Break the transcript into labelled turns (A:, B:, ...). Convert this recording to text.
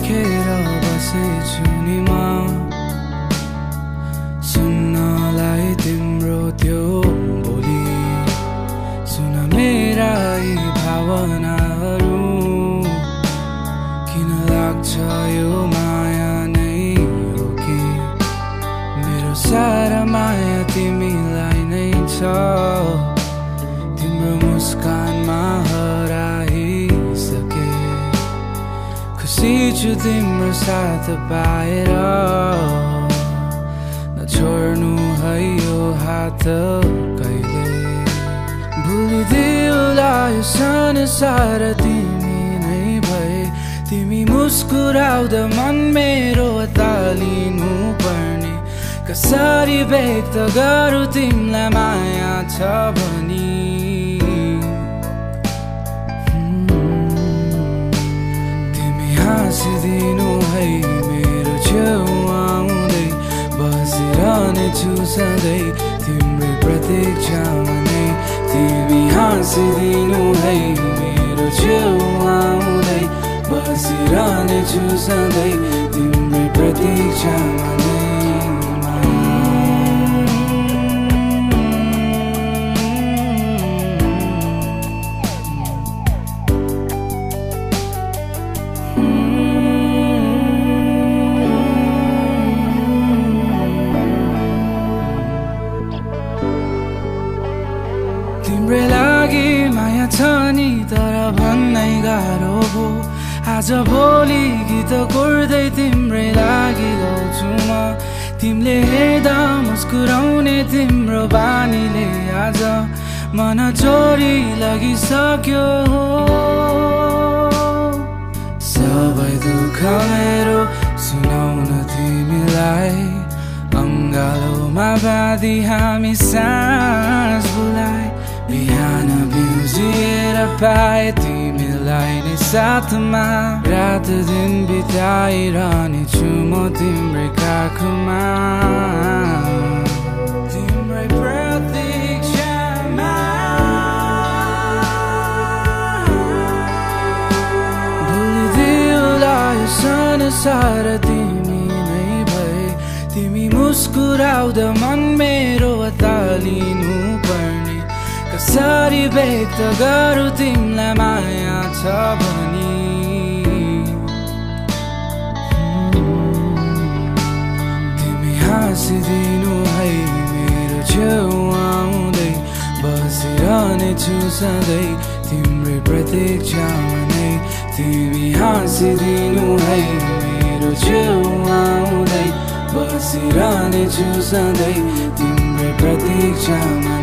A: पर्खेर बसेछु नि म। सुन्नलाई तिम्रो त्यो बोली सुन मेरा भावनाहरू। किन लाग्छ यो माया नै हो कि? मेरो सारा माया तिमीलाई नै छ। तिम्रो मुस्कानमा छु तिम्रो साथ पाएर नछोड्नु है यो हात कहिले भुलिदिउला यो संसार तिमी नै भए तिमी मुस्कुराउँदा मन मेरो तालिनु पर्ने कसरी व्यक्त गरौँ तिमीलाई माया छ भनी सधैँ तिम्रै प्रतीक्षामा नै तिमी हाँसिदिनु है। मेरो छेउ आउँदै बसिरहनेछु सधैँ तिम्रै प्रतीक्षामा तिम्रै लागि माया छ नि तर भन्नै गाह्रो हो। आज भोलि गीत कोर्दै तिम्रै लागि गाउँछु म। तिमीले हेर्दा मुस्कुराउने तिम्रो बानीले आज मन चोरी लगिसक्यो सबै दुःख मेरो सुनाउन तिमीलाई। अङ्गालोमा बाँधी हामी सास पाए तिमीलाई नै साथमा रात दिन बिताइरहने छु म तिम्रै काखमा तिम्रै संसार तिमी नै भए तिमी मुस्कुराउँदा मन मेरो तालिनु पर्ने कसरी व्यक्त गरौँ तिमीलाई माया छ भनी? तिमी हाँसिदिनु है मेरो छेउ आउँदै बसिरहनेछु सधैँ। तिम्रै प्रतीक्षामा नै तिमी हाँसिदिनु है मेरो छेउ आउँदै बसिरहनेछु सधैँ। तिम्रै प्रतीक्षामा